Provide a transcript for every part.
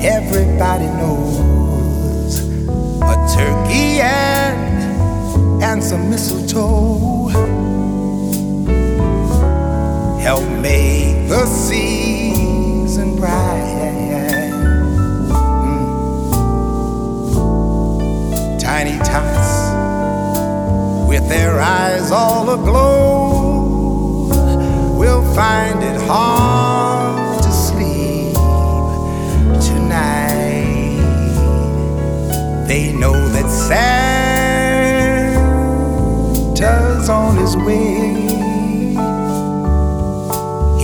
Everybody knows a turkey and, and some mistletoe help make the season bright. Mm. Tiny tots with their eyes all aglow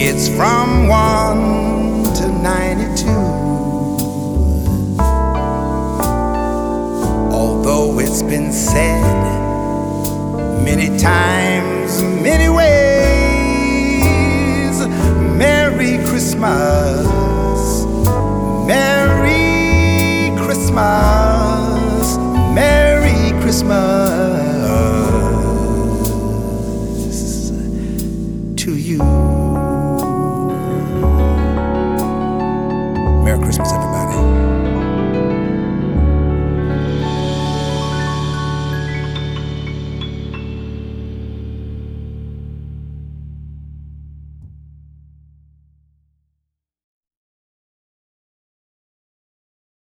It's from 1 to 92. Although it's been said many times, many ways, Merry Christmas, Merry Christmas, Merry Christmas to you. Merry Christmas, everybody.